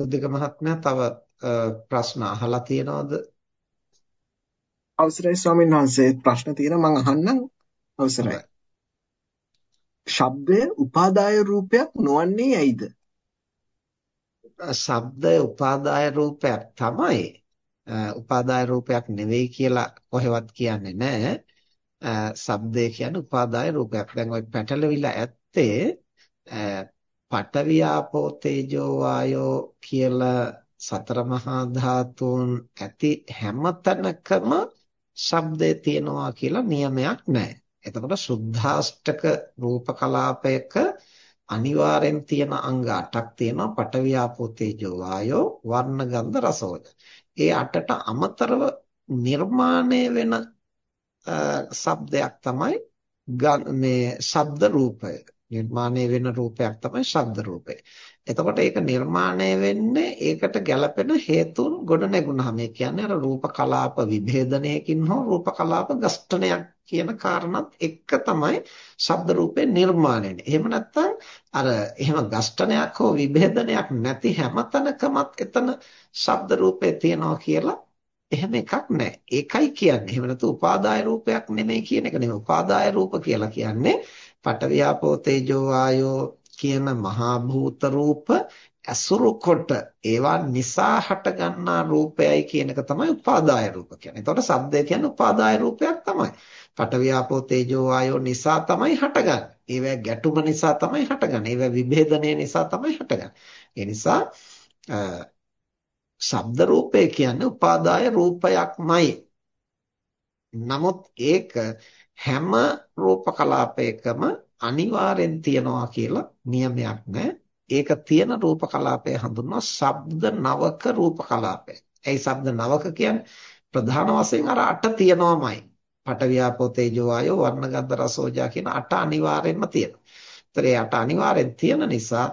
බුද්ධික මහත්මයා තව ප්‍රශ්න අහලා තියෙනවද? අවසරයි ස්වාමීන් වහන්සේ ප්‍රශ්න තියෙනවා මම අහන්නම් අවසරයි. ශබ්දය උපාදාය රූපයක් නොවන්නේ ඇයිද? ශබ්දය උපාදාය රූපයක් තමයි. උපාදාය රූපයක් නෙවෙයි කියලා කොහෙවත් කියන්නේ නැහැ. ශබ්දය කියන්නේ උපාදාය රූපයක්. දැන් ওই පැටලවිලා ඇත්තේ පඨවි ආපෝ තේජෝ වායෝ කියලා සතර මහා ධාතුන් ඇති හැම තැනකම ශබ්දය තියෙනවා කියලා නියමයක් නැහැ. එතකොට සුද්ධාෂ්ටක රූප කලාපයක අනිවාර්යෙන් තියෙන අංග 8ක් තියෙනවා පඨවි ආපෝ තේජෝ වායෝ වර්ණ ගන්ධ රසෝජ. ඒ 8ට අමතරව නිර්මාණය වෙන ශබ්දයක් තමයි මේ ශබ්ද රූපය. නිර්මාණය වෙන රූපයක් තමයි ශබ්ද රූපය. එතකොට ඒක නිර්මාණය වෙන්නේ ඒකට ගැළපෙන හේතුන් ගොඩ නැගුණාම. ඒ කියන්නේ අර රූප කලාප විභේදනයකින් හෝ රූප කලාප ගස්ඨනයක් කියන කාරණත් එක්ක තමයි ශබ්ද රූපේ නිර්මාණය වෙන්නේ. එහෙම නැත්නම් අර එහෙම ගස්ඨනයක් හෝ විභේදනයක් නැති හැමතැනකමත් එතන ශබ්ද රූපේ තියනවා කියලා එහෙම එකක් නැහැ. ඒකයි කියන්නේ. එහෙම නැතු උපාදාය රූපයක් නෙමෙයි කියන එක නෙමෙයි. උපාදාය රූප කියලා කියන්නේ පඨවියාපෝ තේජෝ වායෝ කියන මහා භූත රූප ඇසුරු කොට ඒවා නිසා හටගන්නා රූපයයි කියන එක තමයි උපාදාය රූප කියන්නේ. එතකොට සද්දය කියන්නේ උපාදාය රූපයක් තමයි. පඨවියාපෝ තේජෝ වායෝ නිසා තමයි හටගන්නේ. ඒවා ගැටුම නිසා තමයි හටගන්නේ. ඒවා විභේදනය නිසා තමයි හටගන්නේ. ඒ නිසා ශබ්ද රූපය කියන්නේ උපාදාය රූපයක්මයි. නමුත් ඒක හැම රූප කලාපයකම අනිවාර්යෙන් තියනවා කියලා නියමයක් නැහැ. ඒක තියෙන රූප කලාපය හඳුන්වනවා ශබ්ද නවක රූප කලාපය. ඒ ශබ්ද නවක කියන්නේ ප්‍රධාන වශයෙන් අර අට තියනවාමයි. පටවියාපෝ තේජෝ වායෝ වර්ණගන්ධ රසෝජා කියන අට අනිවාර්යෙන්ම තියෙනවා. ඒතර ඒ අට අනිවාර්යෙන් තියෙන නිසා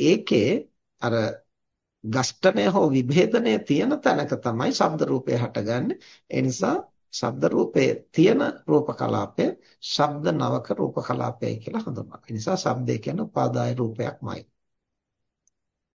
ඒකේ අර ගස්ඨනය හෝ විභේදනය තියෙන තැනක තමයි ශබ්ද රූපය හටගන්නේ. ඒ නිසා ශබ්ද රූපයේ තියෙන රූප කලාපය ශබ්ද නවක රූප කලාපයයි කියලා හඳුන්වනවා. ඒ නිසා ශබ්දය කියන්නේ උපාදාය රූපයක්මයි.